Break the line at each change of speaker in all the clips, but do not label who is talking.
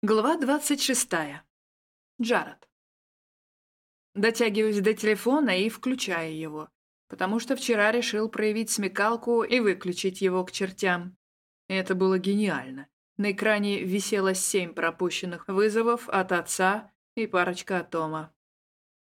Глава 26. Джаред. Дотягиваюсь до телефона и включаю его, потому что вчера решил проявить смекалку и выключить его к чертям. Это было гениально. На экране висело семь пропущенных вызовов от отца и парочка от Тома.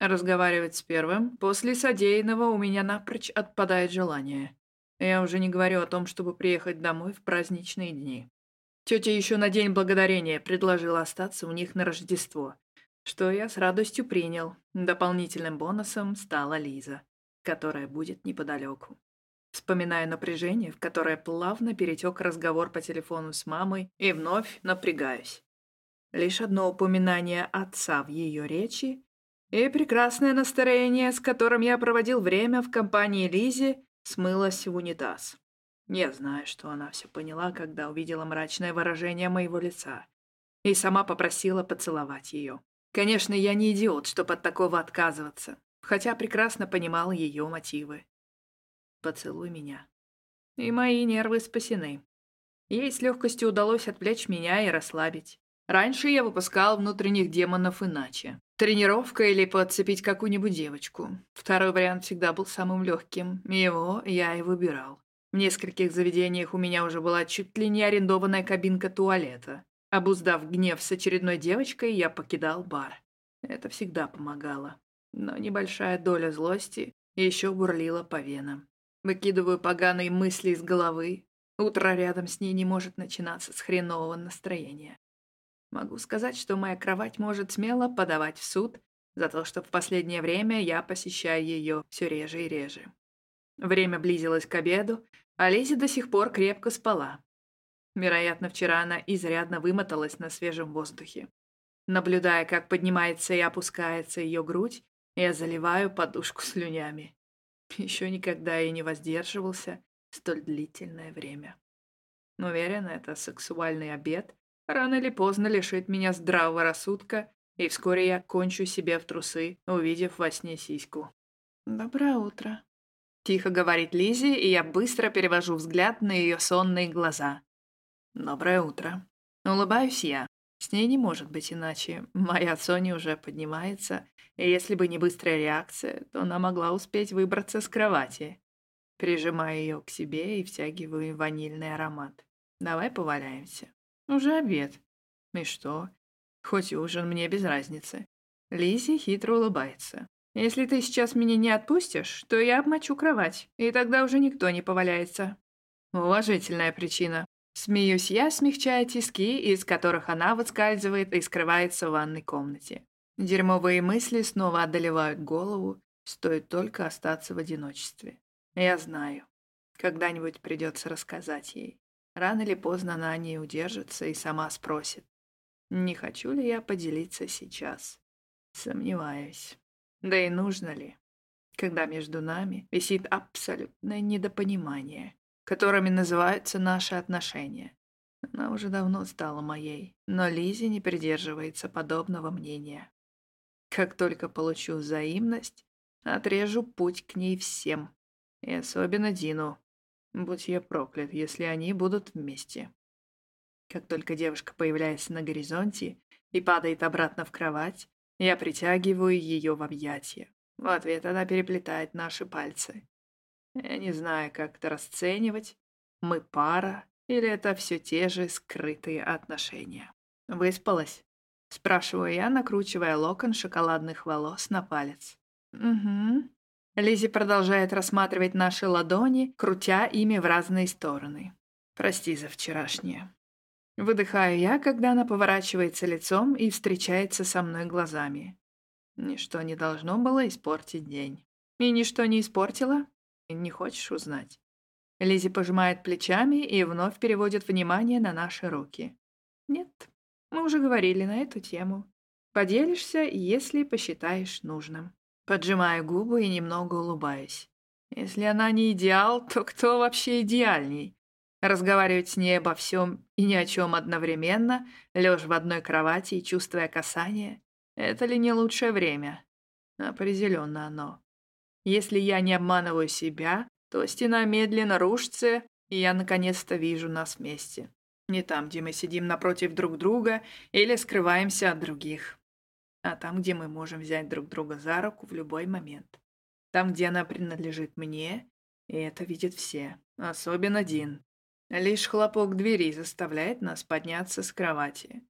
Разговаривать с первым, после содеянного у меня напрочь отпадает желание. Я уже не говорю о том, чтобы приехать домой в праздничные дни. Тетя еще на День Благодарения предложила остаться у них на Рождество, что я с радостью принял. Дополнительным бонусом стала Лиза, которая будет неподалеку. Вспоминаю напряжение, в которое плавно перетек разговор по телефону с мамой, и вновь напрягаюсь. Лишь одно упоминание отца в ее речи и прекрасное настроение, с которым я проводил время в компании Лизи, смылось в унитаз. Я знаю, что она все поняла, когда увидела мрачное выражение моего лица. И сама попросила поцеловать ее. Конечно, я не идиот, чтобы от такого отказываться, хотя прекрасно понимал ее мотивы. Поцелуй меня. И мои нервы спасены. Ей с легкостью удалось отвлечь меня и расслабить. Раньше я выпускал внутренних демонов иначе. Тренировка или подцепить какую-нибудь девочку. Второй вариант всегда был самым легким. Его я и выбирал. В нескольких заведениях у меня уже была чуть ли не арендованная кабинка туалета. Обуздав гнев с очередной девочкой, я покидал бар. Это всегда помогало. Но небольшая доля злости еще бурлила по венам. Выкидываю поганые мысли из головы. Утро рядом с ней не может начинаться с хренового настроения. Могу сказать, что моя кровать может смело подавать в суд за то, что в последнее время я посещаю ее все реже и реже. Время близилось к обеду, Лизи до сих пор крепко спала. Вероятно, вчера она изрядно вымоталась на свежем воздухе. Наблюдая, как поднимается и опускается ее грудь, я заливаю подушку слюнями. Еще никогда я не воздерживался столь длительное время. Уверен, это сексуальный обед рано или поздно лишит меня здравого рассудка, и вскоре я кончу себе в трусы, увидев во сне сиську. «Доброе утро», Тихо говорит Лизи, и я быстро перевожу взгляд на ее сонные глаза. «Доброе утро». Улыбаюсь я. С ней не может быть иначе. Моя Соня уже поднимается, и если бы не быстрая реакция, то она могла успеть выбраться с кровати. Прижимаю ее к себе и втягиваю ванильный аромат. Давай поваляемся. Уже обед. И что? Хоть ужин, мне без разницы. Лизи хитро улыбается. Если ты сейчас меня не отпустишь, то я обмочу кровать, и тогда уже никто не поваляется. Уважительная причина. Смеюсь я, смягчая тиски, из которых она выскальзывает и скрывается в ванной комнате. Дерьмовые мысли снова одолевают голову, стоит только остаться в одиночестве. Я знаю. Когда-нибудь придется рассказать ей. Рано или поздно она не удержится и сама спросит. Не хочу ли я поделиться сейчас? Сомневаюсь. Да и нужно ли, когда между нами висит абсолютное недопонимание, которыми называются наши отношения. Она уже давно стала моей, но Лизи не придерживается подобного мнения. Как только получу взаимность, отрежу путь к ней всем, и особенно Дину. Будь я проклят, если они будут вместе. Как только девушка появляется на горизонте и падает обратно в кровать, я притягиваю ее в объятия. В ответ она переплетает наши пальцы. Я не знаю, как это расценивать. Мы пара или это все те же скрытые отношения. Выспалась? Спрашиваю я, накручивая локон шоколадных волос на палец. Угу. Лизи продолжает рассматривать наши ладони, крутя ими в разные стороны. Прости за вчерашнее. Выдыхаю я, когда она поворачивается лицом и встречается со мной глазами. Ничто не должно было испортить день. И ничто не испортило? Не хочешь узнать? Лизи пожимает плечами и вновь переводит внимание на наши руки. Нет, мы уже говорили на эту тему. Поделишься, если посчитаешь нужным. Поджимаю губы и немного улыбаюсь. Если она не идеал, то кто вообще идеальней? Разговаривать с ней обо всем и ни о чем одновременно, лежа в одной кровати и чувствуя касание, это ли не лучшее время? Определенно оно. Если я не обманываю себя, то стена медленно рушится, и я наконец-то вижу нас вместе. Не там, где мы сидим напротив друг друга или скрываемся от других, а там, где мы можем взять друг друга за руку в любой момент. Там, где она принадлежит мне, и это видят все, особенно Дин. Лишь хлопок двери заставляет нас подняться с кровати.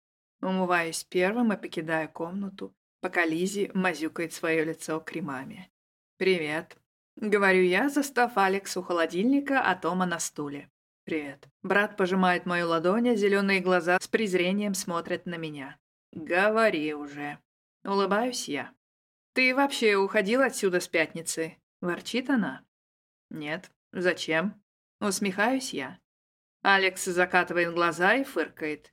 Умываюсь первым и покидаю комнату, пока Лизи мазюкает свое лицо кремами. «Привет», — говорю я, застав Алекс у холодильника, а Тома на стуле. «Привет». Брат пожимает мою ладонь, а зеленые глаза с презрением смотрят на меня. «Говори уже». Улыбаюсь я. «Ты вообще уходил отсюда с пятницы?» Ворчит она. «Нет. Зачем?» Усмехаюсь я. Алекс закатывает глаза и фыркает.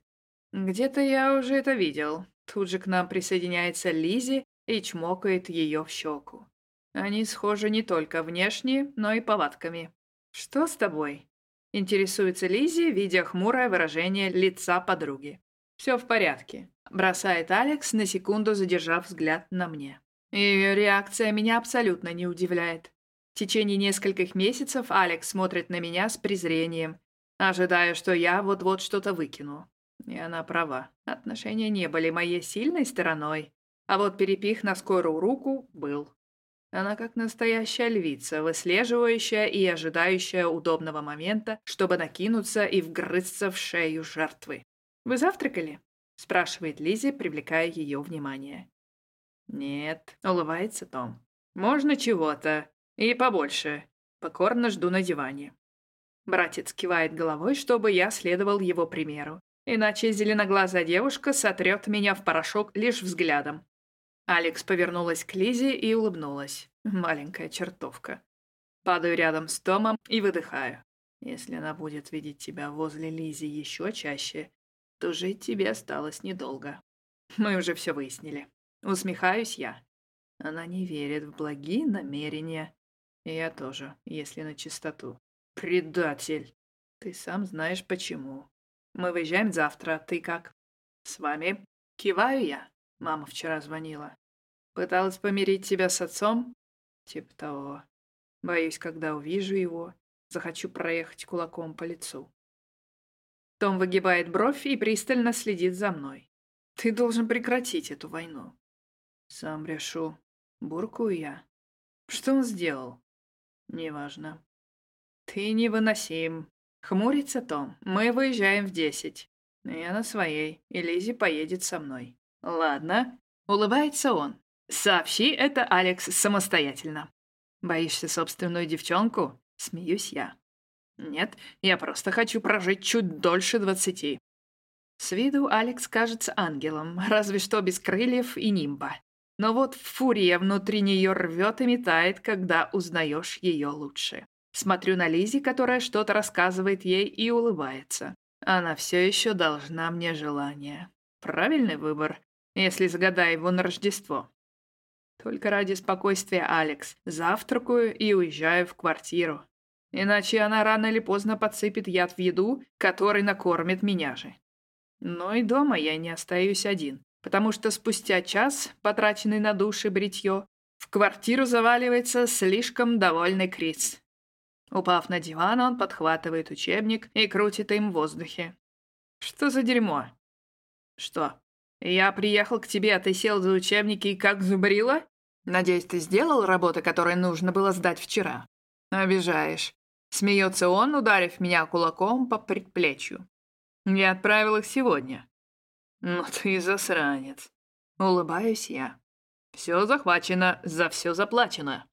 «Где-то я уже это видел». Тут же к нам присоединяется Лизи и чмокает ее в щеку. Они схожи не только внешне, но и повадками. «Что с тобой?» Интересуется Лизи, видя хмурое выражение лица подруги. «Все в порядке», — бросает Алекс, на секунду задержав взгляд на мне. Ее реакция меня абсолютно не удивляет. В течение нескольких месяцев Алекс смотрит на меня с презрением, ожидая, что я вот-вот что-то выкину. И она права. Отношения не были моей сильной стороной, а вот перепих на скорую руку был. Она как настоящая львица, выслеживающая и ожидающая удобного момента, чтобы накинуться и вгрызться в шею жертвы. «Вы завтракали?» — спрашивает Лизи, привлекая ее внимание. «Нет», — улыбается Том. «Можно чего-то. И побольше. Покорно жду на диване». Братец кивает головой, чтобы я следовал его примеру. Иначе зеленоглазая девушка сотрет меня в порошок лишь взглядом. Алекс повернулась к Лизе и улыбнулась. Маленькая чертовка. Падаю рядом с Томом и выдыхаю. Если она будет видеть тебя возле Лизи еще чаще, то жить тебе осталось недолго. Мы уже все выяснили. Усмехаюсь я. Она не верит в благие намерения. Я тоже, если на чистоту. Предатель. Ты сам знаешь почему. Мы выезжаем завтра, ты как? С вами? Киваю я. Мама вчера звонила. Пыталась помирить тебя с отцом? Типа того. Боюсь, когда увижу его, захочу проехать кулаком по лицу. Том выгибает бровь и пристально следит за мной. Ты должен прекратить эту войну. Сам решу. Буркую я. Что он сделал? Неважно. Ты невыносим. Хмурится Том. Мы выезжаем в десять. Я на своей, и Лизи поедет со мной. Ладно. Улыбается он. Сообщи это, Алекс, самостоятельно. Боишься собственную девчонку? Смеюсь я. Нет, я просто хочу прожить чуть дольше двадцати. С виду Алекс кажется ангелом, разве что без крыльев и нимба. Но вот фурия внутри нее рвет и метает, когда узнаешь ее лучше. Смотрю на Лизи, которая что-то рассказывает ей и улыбается. Она все еще должна мне желание. Правильный выбор, если загадаю его на Рождество. Только ради спокойствия Алекс завтракаю и уезжаю в квартиру. Иначе она рано или поздно подсыпет яд в еду, который накормит меня же. Но и дома я не остаюсь один потому что спустя час, потраченный на душ и бритье, в квартиру заваливается слишком довольный Крис. Упав на диван, он подхватывает учебник и крутит им в воздухе. «Что за дерьмо?» «Что? Я приехал к тебе, а ты сел за учебники и как зубрила? Надеюсь, ты сделал работу, которую нужно было сдать вчера?» «Обижаешь». Смеется он, ударив меня кулаком по предплечью. «Я отправил их сегодня. «Ну ты засранец!» Улыбаюсь я. «Все захвачено, за все заплачено.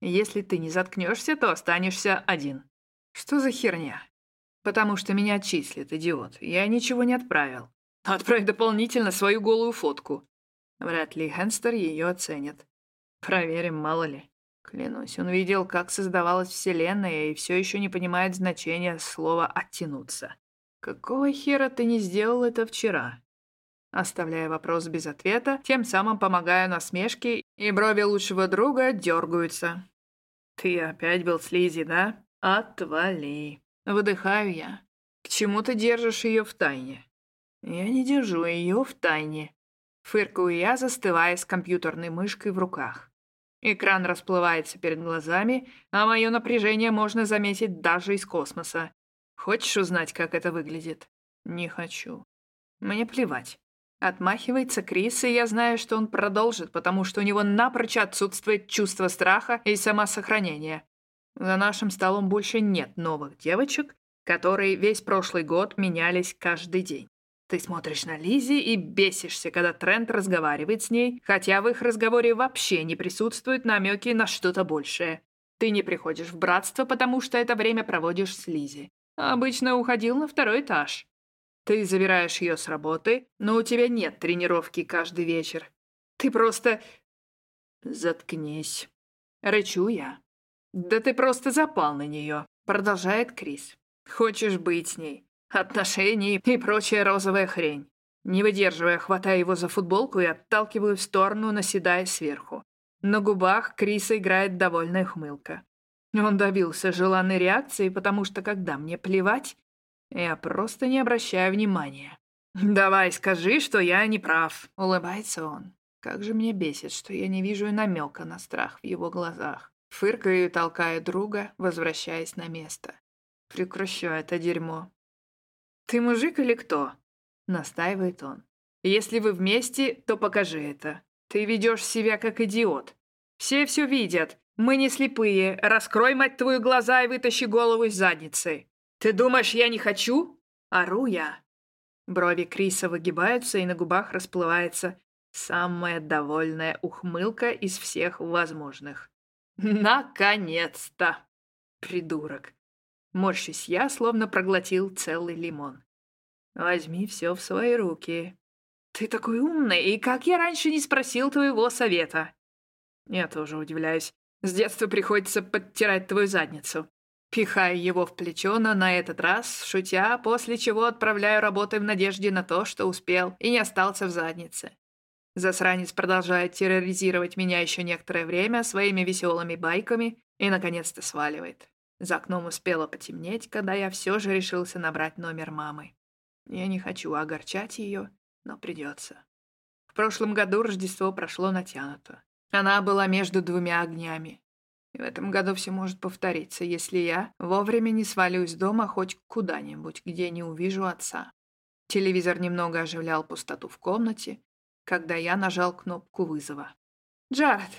Если ты не заткнешься, то останешься один». «Что за херня?» «Потому что меня отчислят, идиот. Я ничего не отправил. Отправь дополнительно свою голую фотку. Вряд ли Хенстер ее оценит. Проверим, мало ли. Клянусь, он видел, как создавалась Вселенная и все еще не понимает значения слова «оттянуться». Какого хера ты не сделал это вчера? Оставляя вопрос без ответа, тем самым помогая насмешке, и брови лучшего друга дергаются. «Ты опять был слизи, да? Отвали!» Выдыхаю я. «К чему ты держишь ее в тайне?» «Я не держу ее в тайне». Фыркаю я, застывая с компьютерной мышкой в руках. Экран расплывается перед глазами, а мое напряжение можно заметить даже из космоса. Хочешь узнать, как это выглядит? Не хочу. Мне плевать. Отмахивается Крис, и я знаю, что он продолжит, потому что у него напрочь отсутствует чувство страха и самосохранения. За нашим столом больше нет новых девочек, которые весь прошлый год менялись каждый день. Ты смотришь на Лизи и бесишься, когда Трент разговаривает с ней, хотя в их разговоре вообще не присутствуют намеки на что-то большее. Ты не приходишь в братство, потому что это время проводишь с Лизи. Обычно уходил на второй этаж. Ты забираешь ее с работы, но у тебя нет тренировки каждый вечер. Ты просто... Заткнись. Рычу я. Да ты просто запал на нее, продолжает Крис. Хочешь быть с ней. Отношения и прочая розовая хрень. Не выдерживая, хватаю его за футболку и отталкиваю в сторону, наседая сверху. На губах Криса играет довольная хмылка. Он добился желанной реакции, потому что когда мне плевать, я просто не обращаю внимания. «Давай, скажи, что я не прав», — улыбается он. Как же мне бесит, что я не вижу и намека на страх в его глазах. Фыркаю и толкаю друга, возвращаясь на место. Прекращай это дерьмо. «Ты мужик или кто?» — настаивает он. «Если вы вместе, то покажи это. Ты ведешь себя как идиот. Все все видят. Мы не слепые. Раскрой, мать твою, глаза и вытащи голову из задницы. Ты думаешь, я не хочу? Ору я. Брови Криса выгибаются, и на губах расплывается самая довольная ухмылка из всех возможных. Наконец-то! Придурок. Морщусь я, словно проглотил целый лимон. Возьми все в свои руки. Ты такой умный, и как я раньше не спросил твоего совета? Я тоже удивляюсь. С детства приходится подтирать твою задницу. Пихаю его в плечо, но на этот раз, шутя, после чего отправляю работы в надежде на то, что успел и не остался в заднице. Засранец продолжает терроризировать меня еще некоторое время своими веселыми байками и, наконец-то, сваливает. За окном успело потемнеть, когда я все же решился набрать номер мамы. Я не хочу огорчать ее, но придется. В прошлом году Рождество прошло натянуто. Она была между двумя огнями. И в этом году все может повториться, если я вовремя не свалюсь дома хоть куда-нибудь, где не увижу отца. Телевизор немного оживлял пустоту в комнате, когда я нажал кнопку вызова. «Джаред!»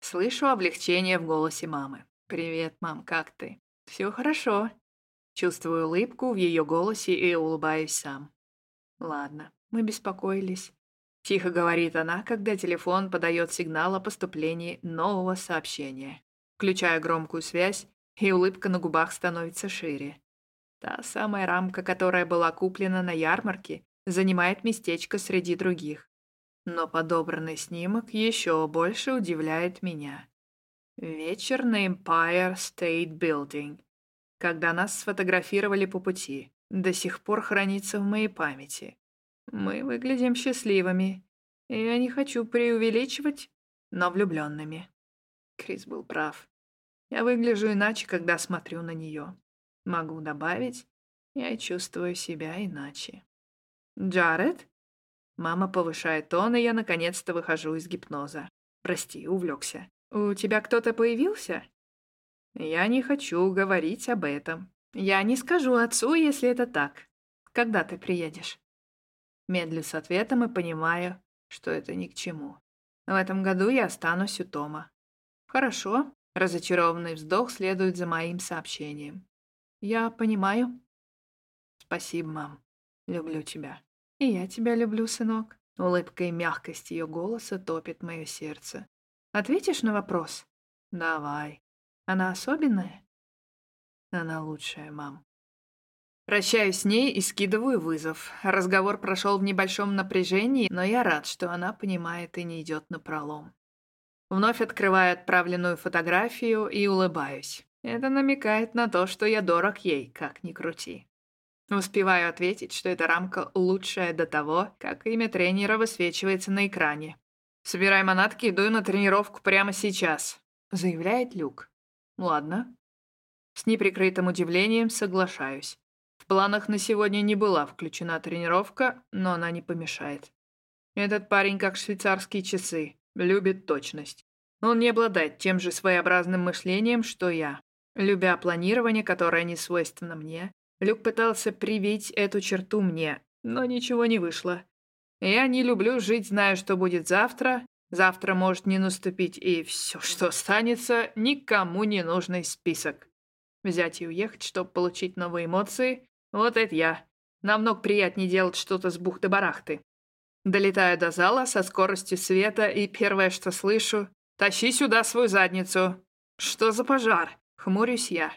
Слышу облегчение в голосе мамы. «Привет, мам, как ты?» «Все хорошо». Чувствую улыбку в ее голосе и улыбаюсь сам. «Ладно, мы беспокоились». Тихо говорит она, когда телефон подает сигнал о поступлении нового сообщения. Включаю громкую связь, и улыбка на губах становится шире. Та самая рамка, которая была куплена на ярмарке, занимает местечко среди других. Но подобранный снимок еще больше удивляет меня. Вечер на Empire State Building. Когда нас сфотографировали по пути. До сих пор хранится в моей памяти. Мы выглядим счастливыми. Я не хочу преувеличивать, но влюбленными. Крис был прав. Я выгляжу иначе, когда смотрю на нее. Могу добавить, я чувствую себя иначе. «Джаред?» Мама повышает тон, и я наконец-то выхожу из гипноза. Прости, увлекся. «У тебя кто-то появился?» «Я не хочу говорить об этом. Я не скажу отцу, если это так. Когда ты приедешь?» Медлю с ответом и понимаю, что это ни к чему. В этом году я останусь у Тома. «Хорошо». Разочарованный вздох следует за моим сообщением. «Я понимаю». «Спасибо, мам. Люблю тебя». «И я тебя люблю, сынок». Улыбка и мягкость ее голоса топит мое сердце. Ответишь на вопрос? Давай. Она особенная? Она лучшая, мам. Прощаюсь с ней и скидываю вызов. Разговор прошел в небольшом напряжении, но я рад, что она понимает и не идет на пролом. Вновь открываю отправленную фотографию и улыбаюсь. Это намекает на то, что я дорог ей, как ни крути. Успеваю ответить, что эта рамка лучшая до того, как имя тренера высвечивается на экране. «Собирай манатки, иду на тренировку прямо сейчас», — заявляет Люк. «Ладно». С неприкрытым удивлением соглашаюсь. В планах на сегодня не была включена тренировка, но она не помешает. Этот парень как швейцарские часы, любит точность. Он не обладает тем же своеобразным мышлением, что я. Любя планирование, которое не свойственно мне, Люк пытался привить эту черту мне, но ничего не вышло. Я не люблю жить, зная, что будет завтра. Завтра может не наступить, и все, что останется, никому не нужный список. Взять и уехать, чтобы получить новые эмоции, вот это я. Намного приятнее делать что-то с бухты-барахты. Долетаю до зала со скоростью света, и первое, что слышу — «Тащи сюда свою задницу!» «Что за пожар?» — хмурюсь я.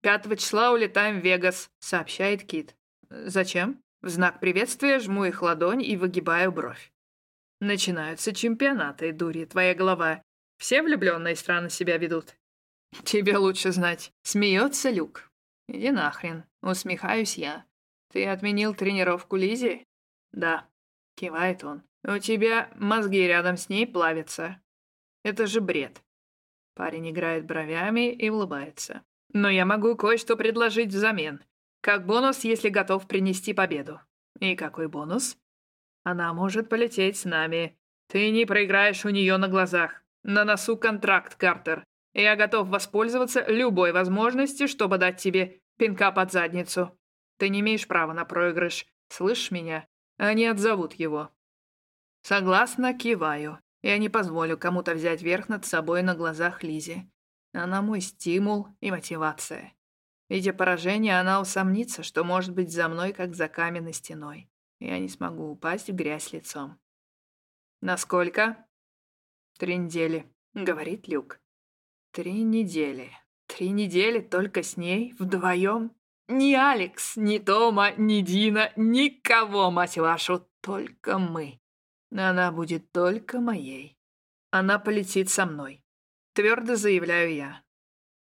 «Пятого числа улетаем в Вегас», — сообщает Кит. «Зачем?» В знак приветствия жму их ладонь и выгибаю бровь. Начинаются чемпионаты, дури, твоя голова. Все влюбленные страны себя ведут. Тебе лучше знать. Смеется Люк. Иди нахрен. Усмехаюсь я. Ты отменил тренировку Лизи? Да. Кивает он. У тебя мозги рядом с ней плавятся. Это же бред. Парень играет бровями и улыбается. Но я могу кое-что предложить взамен. Как бонус, если готов принести победу. И какой бонус? Она может полететь с нами. Ты не проиграешь у нее на глазах. На носу контракт, Картер. Я готов воспользоваться любой возможностью, чтобы дать тебе пинка под задницу. Ты не имеешь права на проигрыш. Слышишь меня? Они отзовут его. Согласно, киваю. Я не позволю кому-то взять верх над собой на глазах Лизи. Она мой стимул и мотивация. Видя поражение, она усомнится, что может быть за мной, как за каменной стеной. Я не смогу упасть в грязь лицом. «Насколько?» «Три недели», — говорит Люк. «Три недели. Три недели только с ней, вдвоем. Ни Алекс, ни Тома, ни Дина, никого, мать вашу, только мы. Она будет только моей. Она полетит со мной. Твердо заявляю я.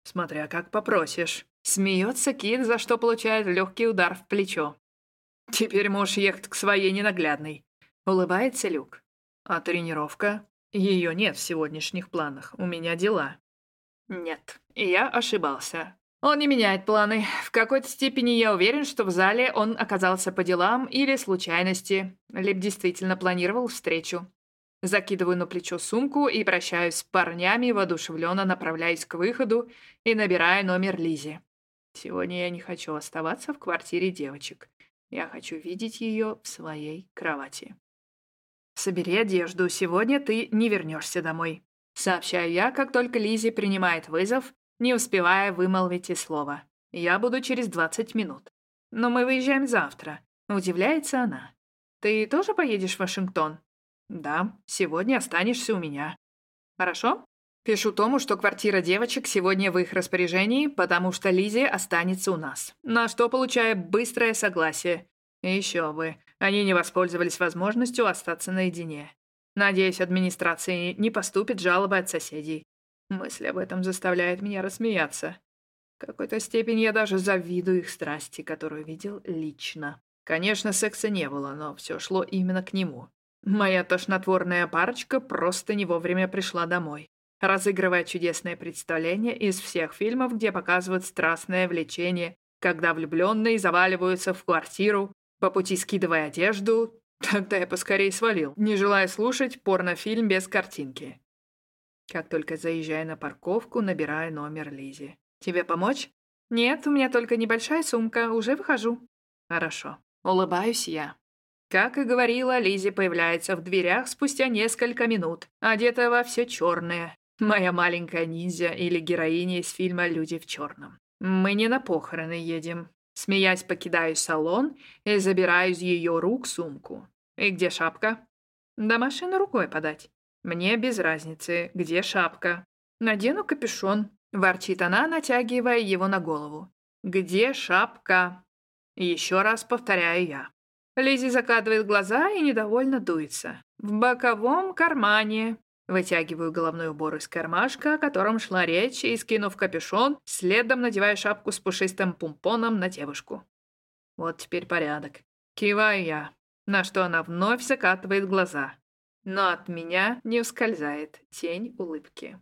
Смотря как попросишь. Смеется Кит, за что получает легкий удар в плечо. Теперь можешь ехать к своей ненаглядной. Улыбается Люк. А тренировка? Ее нет в сегодняшних планах. У меня дела. Нет, я ошибался. Он не меняет планы. В какой-то степени я уверен, что в зале он оказался по делам или случайности, либо действительно планировал встречу. Закидываю на плечо сумку и прощаюсь с парнями, воодушевленно направляясь к выходу и набирая номер Лизи. Сегодня я не хочу оставаться в квартире девочек. Я хочу видеть ее в своей кровати. «Собери одежду, сегодня ты не вернешься домой», — сообщаю я, как только Лизи принимает вызов не успевая вымолвить и слова. «Я буду через двадцать минут». «Но мы выезжаем завтра», — удивляется она. «Ты тоже поедешь в Вашингтон?» «Да, сегодня останешься у меня». «Хорошо?» Пишу Тому, что квартира девочек сегодня в их распоряжении, потому что Лизи останется у нас. На что получаю быстрое согласие. еще бы, они не воспользовались возможностью остаться наедине. Надеюсь, администрации не поступит жалобы от соседей. Мысль об этом заставляет меня рассмеяться. В какой-то степени я даже завидую их страсти, которую видел лично. Конечно, секса не было, но все шло именно к нему. Моя тошнотворная парочка просто не вовремя пришла домой, разыгрывая чудесное представление из всех фильмов, где показывают страстное влечение, когда влюбленные заваливаются в квартиру, по пути скидывая одежду. Тогда я поскорее свалил, не желая слушать порнофильм без картинки. Как только заезжаю на парковку, набираю номер Лизи. «Тебе помочь?» «Нет, у меня только небольшая сумка, уже выхожу». «Хорошо». Улыбаюсь я. Как и говорила, Лизи появляется в дверях спустя несколько минут, одетая во все черное. Моя маленькая ниндзя или героиня из фильма «Люди в черном». Мы не на похороны едем. Смеясь, покидаю салон и забираю из ее рук сумку. И где шапка? До машины рукой подать. Мне без разницы, где шапка. Надену капюшон. Ворчит она, натягивая его на голову. Где шапка? Еще раз повторяю я. Лизи закладывает глаза и недовольно дуется. В боковом кармане. Вытягиваю головной убор из кармашка, о котором шла речь, и, скинув капюшон, следом надеваю шапку с пушистым пумпоном на девушку. Вот теперь порядок. Киваю я, на что она вновь закатывает глаза но от меня не ускользает тень улыбки.